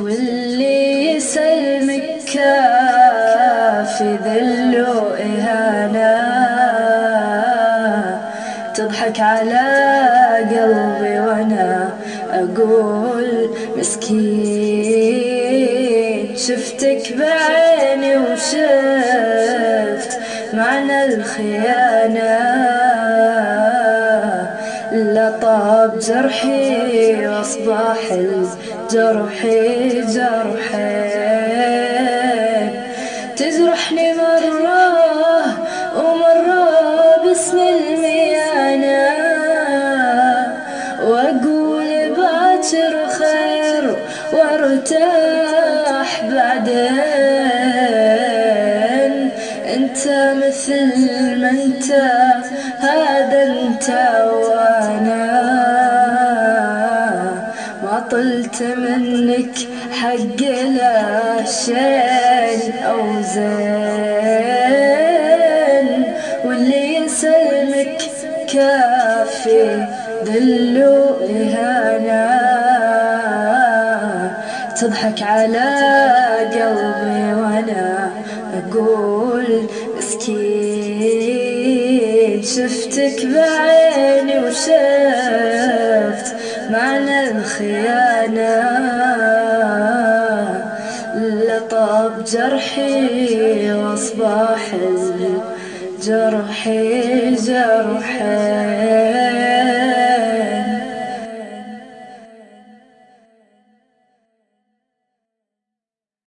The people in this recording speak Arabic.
واللي يسلمك كافي ذل وإهانة تضحك على قلبي وأنا أقول مسكين. شفتك بعيني وشفت معنى الخيانة. لا طاب جرحي واصبح الجرحي جرحين تجرحني مرة ومرة باسم الميانة وأقول باكر خير وأرتاح بعدين. أنت مثل ما أنت هذا أنت ما طلت منك حق لا شيء أو زين. واللي يسلمك كافي ذل وإهانة تضحك على قلبي وأنا أقول مسكين. شفتك بعيني وشفت معنى الخيانة لطب جرحي واصبح الجرح جرحي.